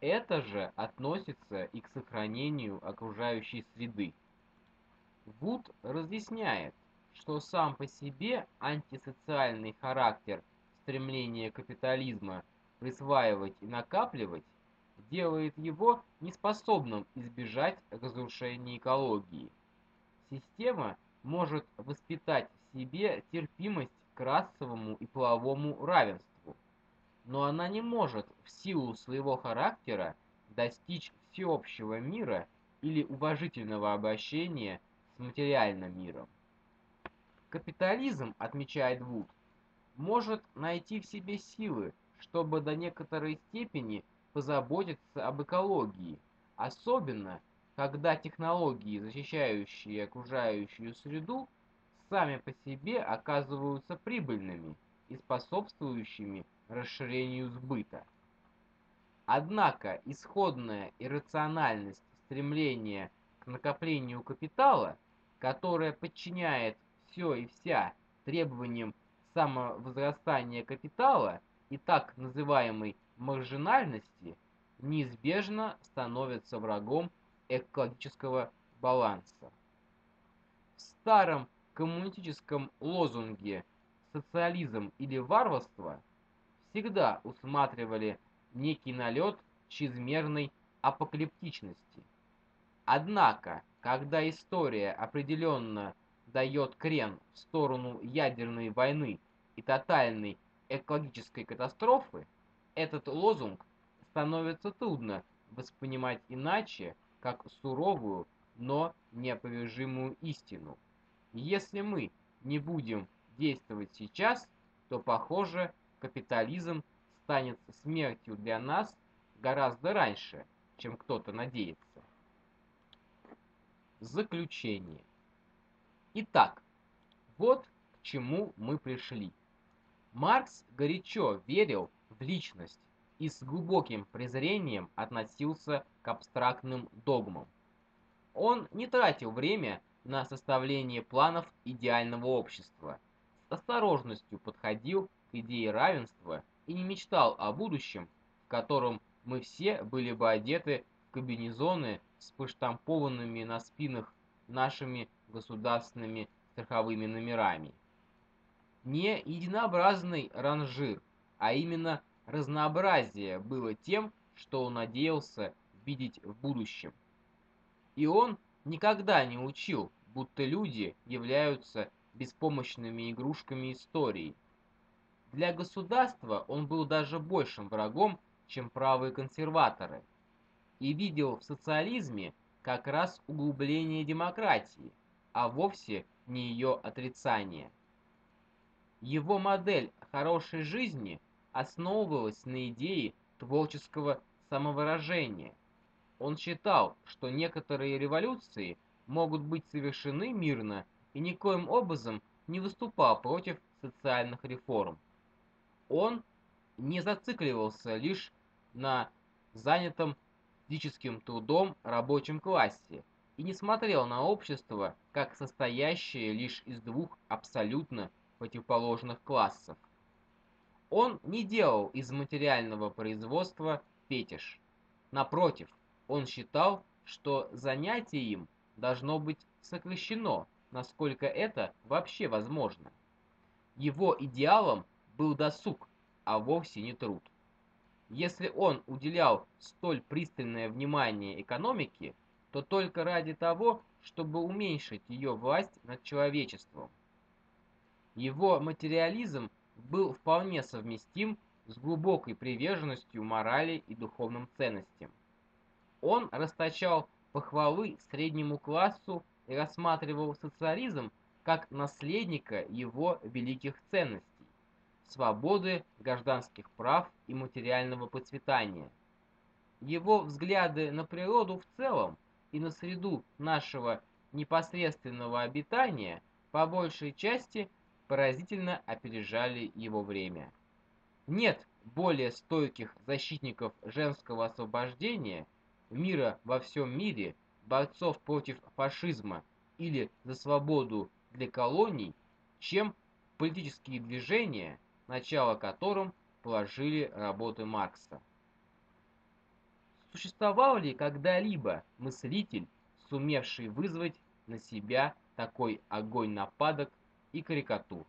Это же относится и к сохранению окружающей среды. Вуд разъясняет, что сам по себе антисоциальный характер стремления капитализма присваивать и накапливать делает его неспособным избежать разрушения экологии. Система может воспитать в себе терпимость к расовому и половому равенству, но она не может в силу своего характера достичь всеобщего мира или уважительного обращения с материальным миром. Капитализм, отмечает Вуд, может найти в себе силы, чтобы до некоторой степени позаботиться об экологии, особенно когда технологии, защищающие окружающую среду, сами по себе оказываются прибыльными и способствующими расширению сбыта. Однако исходная иррациональность стремления к накоплению капитала, которая подчиняет все и вся требованиям самовозрастания капитала и так называемой маржинальности, неизбежно становится врагом экологического баланса. В старом коммунистическом лозунге «социализм или варварство» всегда усматривали некий налет чрезмерной апокалиптичности. Однако, когда история определенно дает крен в сторону ядерной войны и тотальной экологической катастрофы, этот лозунг становится трудно воспринимать иначе, как суровую, но неопровержимую истину. Если мы не будем действовать сейчас, то, похоже, капитализм станет смертью для нас гораздо раньше, чем кто-то надеется. Заключение. Итак, вот к чему мы пришли. Маркс горячо верил в личность и с глубоким презрением относился к абстрактным догмам. Он не тратил время на составление планов идеального общества, с осторожностью подходил к идее равенства и не мечтал о будущем, в котором мы все были бы одеты в комбинезоны с поштампованными на спинах нашими государственными страховыми номерами. Не единообразный ранжир, а именно разнообразие было тем, что он надеялся видеть в будущем. И он никогда не учил, будто люди являются беспомощными игрушками истории. Для государства он был даже большим врагом, чем правые консерваторы, и видел в социализме как раз углубление демократии, а вовсе не ее отрицание. Его модель хорошей жизни основывалась на идее творческого самовыражения. Он считал, что некоторые революции могут быть совершены мирно и никоим образом не выступал против социальных реформ. Он не зацикливался лишь на занятом физическим трудом рабочем классе и не смотрел на общество как состоящее лишь из двух абсолютно противоположных классов. Он не делал из материального производства фетиш. Напротив, он считал, что занятие им должно быть сокращено, насколько это вообще возможно. Его идеалом был досуг, а вовсе не труд. Если он уделял столь пристальное внимание экономике, то только ради того, чтобы уменьшить ее власть над человечеством. Его материализм был вполне совместим с глубокой приверженностью морали и духовным ценностям. Он расточал похвалы среднему классу рассматривал социализм как наследника его великих ценностей свободы, гражданских прав и материального процветания. Его взгляды на природу в целом и на среду нашего непосредственного обитания по большей части поразительно опережали его время. Нет более стойких защитников женского освобождения, мира во всем мире, борцов против фашизма или за свободу для колоний, чем политические движения, начало которым положили работы Маркса. Существовал ли когда-либо мыслитель, сумевший вызвать на себя такой огонь нападок и карикатур?